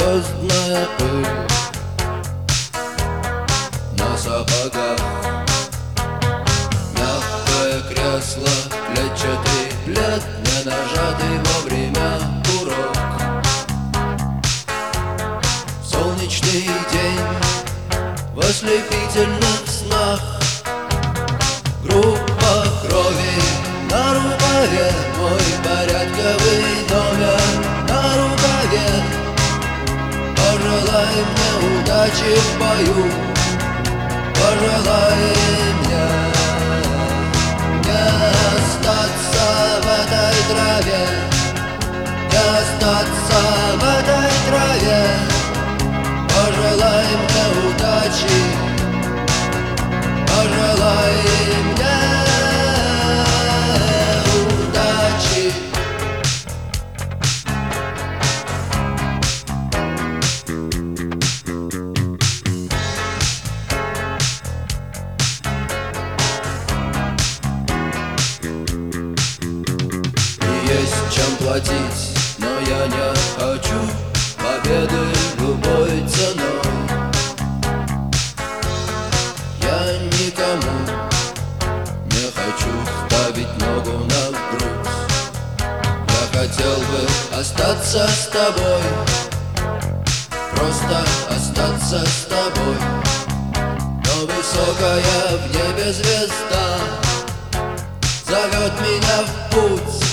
звездная пыль. На сапогах Мягкое кресло, клетчатый плед Не нажатый во время урок. Солнечный день В ослепительных снах. Группа крови на рукаве мой удачи в бою Пожелай мне Не остаться в этой траве Не остаться в этой траве Пожелай мне удачи Пожелай мне удачи И есть чем платить, но я не хочу победы любой ценой. Я никому не хочу ставить ногу на грудь. Я хотел бы остаться с тобой, просто остаться с тобой. Но высокая в небе звезда зовет меня в путь.